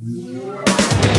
Yeah.